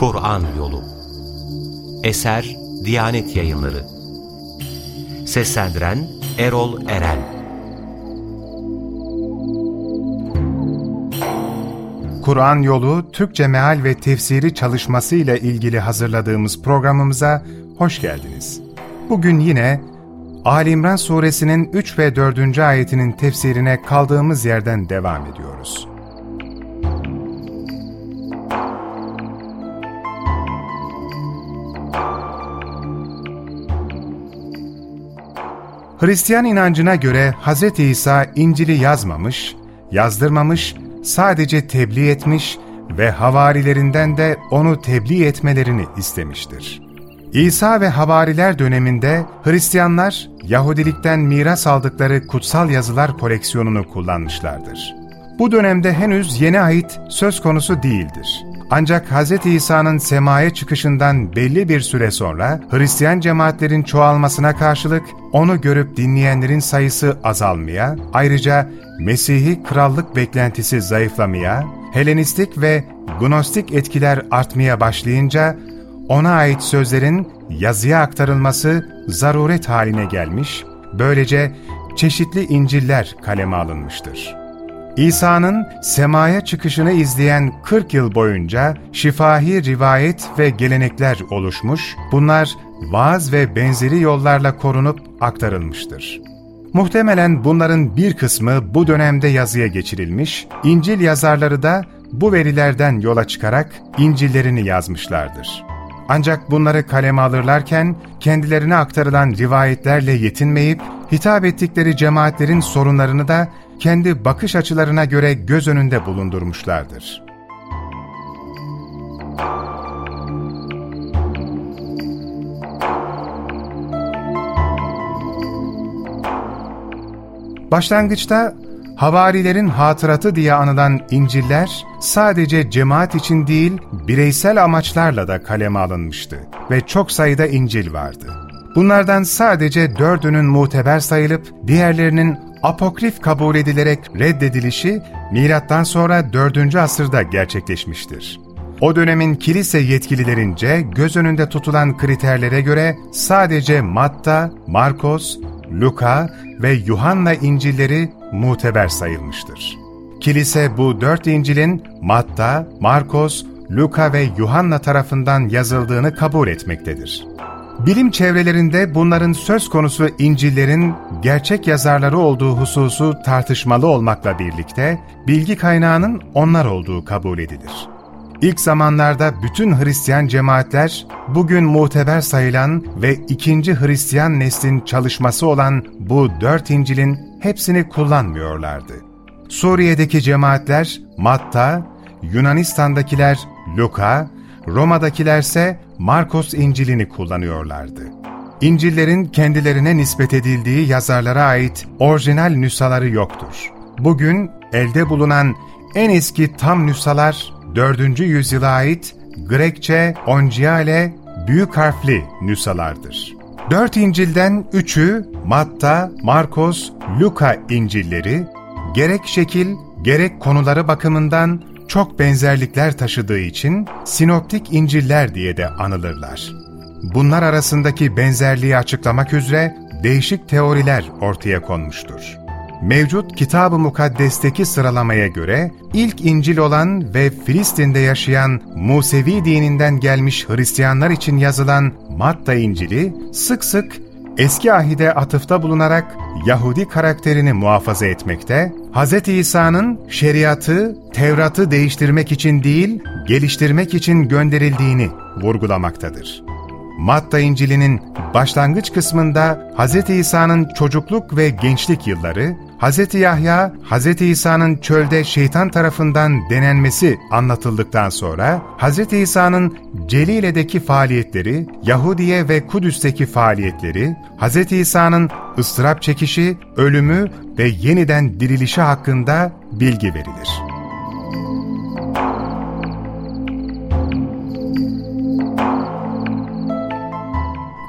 Kur'an Yolu Eser Diyanet Yayınları Seslendiren Erol Eren Kur'an Yolu Türkçe Meal ve Tefsiri çalışması ile ilgili hazırladığımız programımıza hoş geldiniz. Bugün yine Ali İmran suresinin 3 ve 4. ayetinin tefsirine kaldığımız yerden devam ediyoruz. Hristiyan inancına göre Hz. İsa İncil'i yazmamış, yazdırmamış, sadece tebliğ etmiş ve havarilerinden de onu tebliğ etmelerini istemiştir. İsa ve havariler döneminde Hristiyanlar Yahudilikten miras aldıkları kutsal yazılar koleksiyonunu kullanmışlardır. Bu dönemde henüz yeni ait söz konusu değildir. Ancak Hz. İsa'nın semaya çıkışından belli bir süre sonra Hristiyan cemaatlerin çoğalmasına karşılık onu görüp dinleyenlerin sayısı azalmaya, ayrıca Mesih'i krallık beklentisi zayıflamaya, Helenistik ve Gnostik etkiler artmaya başlayınca ona ait sözlerin yazıya aktarılması zaruret haline gelmiş, böylece çeşitli İncil'ler kaleme alınmıştır. İsa'nın semaya çıkışını izleyen 40 yıl boyunca şifahi rivayet ve gelenekler oluşmuş, bunlar vaaz ve benzeri yollarla korunup aktarılmıştır. Muhtemelen bunların bir kısmı bu dönemde yazıya geçirilmiş, İncil yazarları da bu verilerden yola çıkarak İncil'lerini yazmışlardır. Ancak bunları kaleme alırlarken kendilerine aktarılan rivayetlerle yetinmeyip, hitap ettikleri cemaatlerin sorunlarını da kendi bakış açılarına göre göz önünde bulundurmuşlardır. Başlangıçta havarilerin hatıratı diye anılan İncil'ler sadece cemaat için değil bireysel amaçlarla da kaleme alınmıştı ve çok sayıda İncil vardı. Bunlardan sadece dördünün muteber sayılıp diğerlerinin apokrif kabul edilerek reddedilişi milattan sonra 4. asırda gerçekleşmiştir. O dönemin kilise yetkililerince göz önünde tutulan kriterlere göre sadece Matta, Markos, Luka ve Yuhanna İncilleri muteber sayılmıştır. Kilise bu dört İncil'in Matta, Markos, Luka ve Yuhanna tarafından yazıldığını kabul etmektedir. Bilim çevrelerinde bunların söz konusu İncil'lerin gerçek yazarları olduğu hususu tartışmalı olmakla birlikte bilgi kaynağının onlar olduğu kabul edilir. İlk zamanlarda bütün Hristiyan cemaatler bugün muteber sayılan ve ikinci Hristiyan neslin çalışması olan bu dört İncil'in hepsini kullanmıyorlardı. Suriye'deki cemaatler Matta, Yunanistan'dakiler Luka, Roma'dakilerse Markos İncil'ini kullanıyorlardı. İncil'lerin kendilerine nispet edildiği yazarlara ait orijinal nüshaları yoktur. Bugün elde bulunan en eski tam nüshalar 4. yüzyıla ait Grekçe Ongiale büyük harfli nüshalardır. Dört İncil'den üçü Matta, Markos, Luka İncil'leri gerek şekil gerek konuları bakımından çok benzerlikler taşıdığı için sinoptik İncil'ler diye de anılırlar. Bunlar arasındaki benzerliği açıklamak üzere değişik teoriler ortaya konmuştur. Mevcut Kitab-ı Mukaddes'teki sıralamaya göre ilk İncil olan ve Filistin'de yaşayan Musevi dininden gelmiş Hristiyanlar için yazılan Matta İncil'i sık sık eski ahide atıfta bulunarak Yahudi karakterini muhafaza etmekte, Hz. İsa'nın şeriatı, Tevrat'ı değiştirmek için değil, geliştirmek için gönderildiğini vurgulamaktadır. Matta İncil'inin başlangıç kısmında Hz. İsa'nın çocukluk ve gençlik yılları, Hz. Yahya, Hz. İsa'nın çölde şeytan tarafından denenmesi anlatıldıktan sonra, Hz. İsa'nın Celile'deki faaliyetleri, Yahudiye ve Kudüs'teki faaliyetleri, Hz. İsa'nın ıstırap çekişi, ölümü ve yeniden dirilişi hakkında bilgi verilir.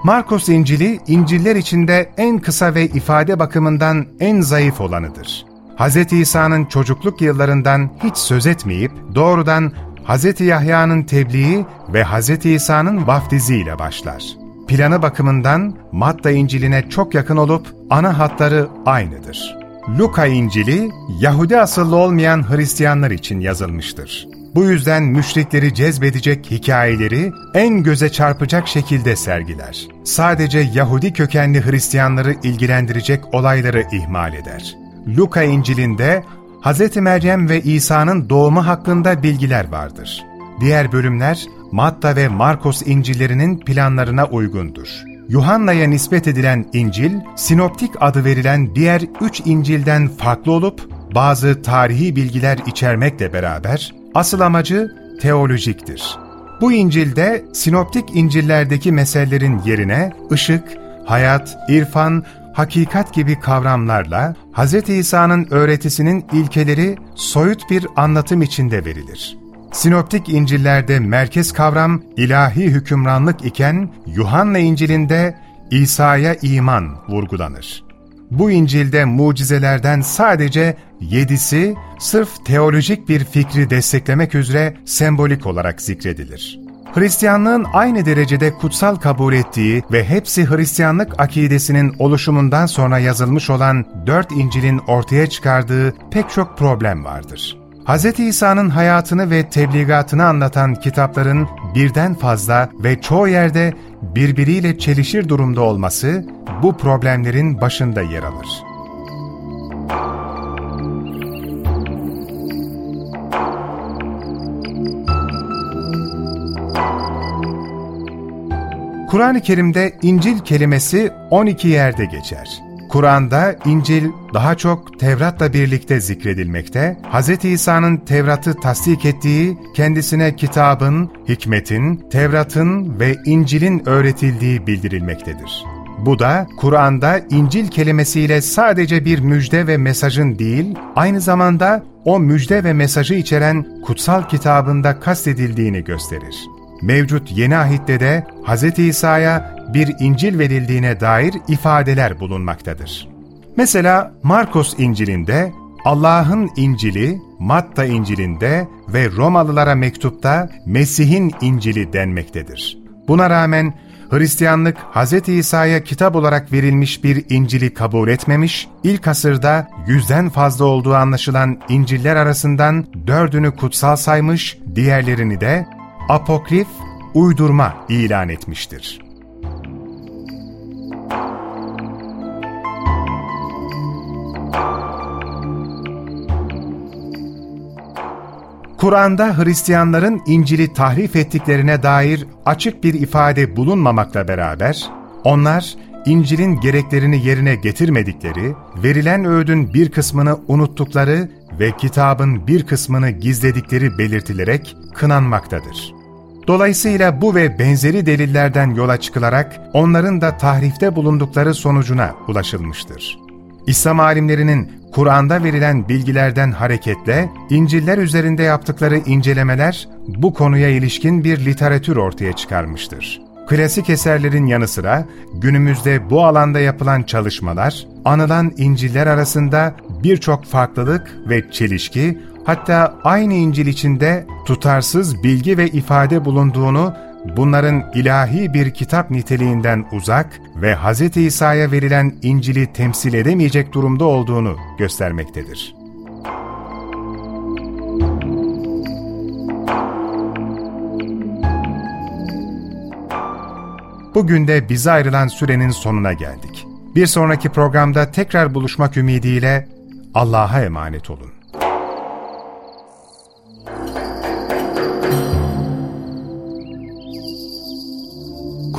Markus İncil'i, İncil'ler içinde en kısa ve ifade bakımından en zayıf olanıdır. Hz. İsa'nın çocukluk yıllarından hiç söz etmeyip doğrudan Hz. Yahya'nın tebliği ve Hz. İsa'nın vaftiziyle başlar. Planı bakımından Matta İncil'ine çok yakın olup ana hatları aynıdır. Luka İncil'i Yahudi asıllı olmayan Hristiyanlar için yazılmıştır. Bu yüzden müşrikleri cezbedecek hikayeleri en göze çarpacak şekilde sergiler. Sadece Yahudi kökenli Hristiyanları ilgilendirecek olayları ihmal eder. Luka İncil'inde Hz. Meryem ve İsa'nın doğumu hakkında bilgiler vardır. Diğer bölümler Matta ve Markos İncil'lerinin planlarına uygundur. Yuhanna'ya nispet edilen İncil, Sinoptik adı verilen diğer üç İncil'den farklı olup bazı tarihi bilgiler içermekle beraber asıl amacı teolojiktir. Bu İncil'de sinoptik İncil'lerdeki meselelerin yerine ışık, hayat, irfan, hakikat gibi kavramlarla Hz. İsa'nın öğretisinin ilkeleri soyut bir anlatım içinde verilir. Sinoptik İncil'lerde merkez kavram ilahi hükümranlık iken Yuhanna İncil'inde İsa'ya iman vurgulanır. Bu İncil'de mucizelerden sadece yedisi sırf teolojik bir fikri desteklemek üzere sembolik olarak zikredilir. Hristiyanlığın aynı derecede kutsal kabul ettiği ve hepsi Hristiyanlık akidesinin oluşumundan sonra yazılmış olan dört İncil'in ortaya çıkardığı pek çok problem vardır. Hz. İsa'nın hayatını ve tebligatını anlatan kitapların birden fazla ve çoğu yerde birbiriyle çelişir durumda olması bu problemlerin başında yer alır. Kur'an-ı Kerim'de İncil kelimesi 12 yerde geçer. Kur'an'da İncil daha çok Tevrat'la birlikte zikredilmekte, Hz. İsa'nın Tevrat'ı tasdik ettiği, kendisine kitabın, hikmetin, Tevrat'ın ve İncil'in öğretildiği bildirilmektedir. Bu da Kur'an'da İncil kelimesiyle sadece bir müjde ve mesajın değil, aynı zamanda o müjde ve mesajı içeren kutsal kitabında kastedildiğini gösterir. Mevcut yeni ahitte de Hz. İsa'ya bir İncil verildiğine dair ifadeler bulunmaktadır. Mesela Markos İncil'inde Allah'ın İncil'i, Matta İncil'inde ve Romalılara mektupta Mesih'in İncil'i denmektedir. Buna rağmen Hristiyanlık Hz. İsa'ya kitap olarak verilmiş bir İncil'i kabul etmemiş, ilk asırda yüzden fazla olduğu anlaşılan İncil'ler arasından dördünü kutsal saymış, diğerlerini de apokrif, uydurma ilan etmiştir. Kur'an'da Hristiyanların İncil'i tahrif ettiklerine dair açık bir ifade bulunmamakla beraber, onlar İncil'in gereklerini yerine getirmedikleri, verilen öğüdün bir kısmını unuttukları ve kitabın bir kısmını gizledikleri belirtilerek kınanmaktadır. Dolayısıyla bu ve benzeri delillerden yola çıkılarak onların da tahrifte bulundukları sonucuna ulaşılmıştır. İslam alimlerinin Kur'an'da verilen bilgilerden hareketle İncil'ler üzerinde yaptıkları incelemeler bu konuya ilişkin bir literatür ortaya çıkarmıştır. Klasik eserlerin yanı sıra günümüzde bu alanda yapılan çalışmalar, anılan İncil'ler arasında birçok farklılık ve çelişki, hatta aynı İncil içinde tutarsız bilgi ve ifade bulunduğunu bunların ilahi bir kitap niteliğinden uzak ve Hz. İsa'ya verilen İncil'i temsil edemeyecek durumda olduğunu göstermektedir. Bugün de bize ayrılan sürenin sonuna geldik. Bir sonraki programda tekrar buluşmak ümidiyle Allah'a emanet olun.